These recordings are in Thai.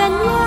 เป็น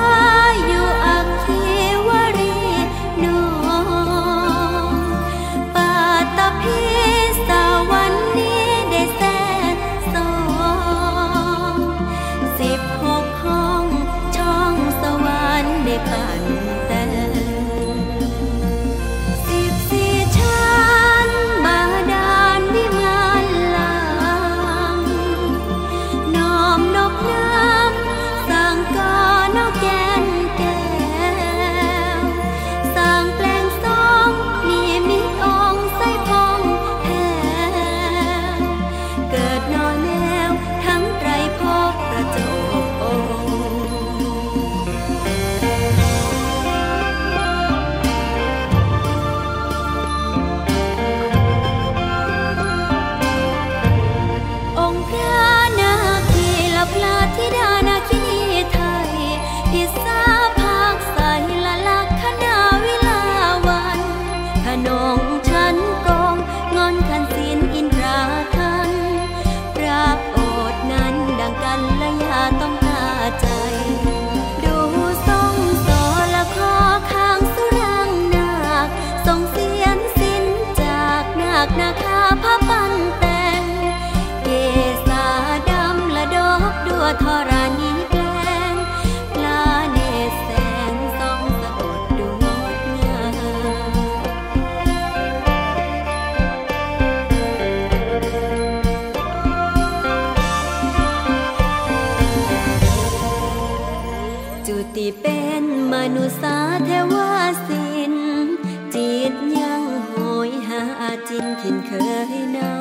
จินเคยเนา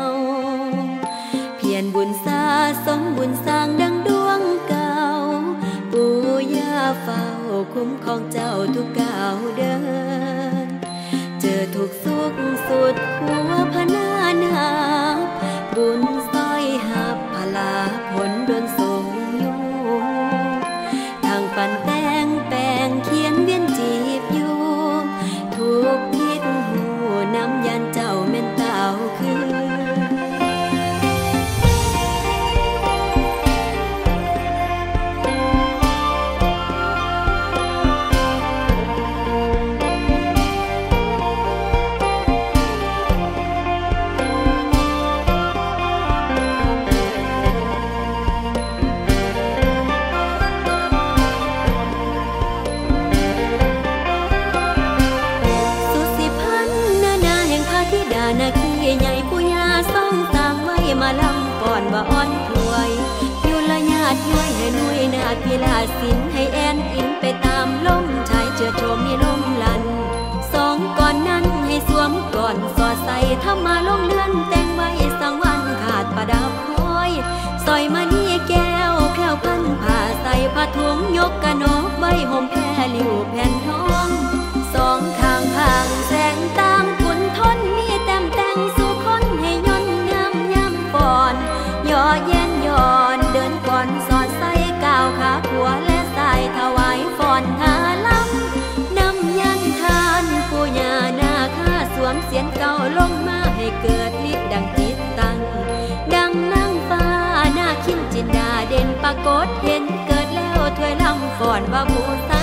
เพียรบุญสาสมบุญสร้างดังดวงเก่า ปู่ย่าเฝ้าคุ้มของเจ้าทุกก้าวเดิน เจอทุกสุขสุด ลาสินให้แอนอินไปตามลมชายเจือโชมมีลมลัน สองก่อนนั้นให้สวมก่อนสอดใส่ทำมาลงเลื่อนแต่งไว้สังวันขาดประดับพลอยซอยมานี่แก้วแคล้วพันผ่าใส่ผ้าถุงยกกระนกใบห่มเพ กดเห็นเกิดแล้วถวยลำกอนบ่าผู้ตา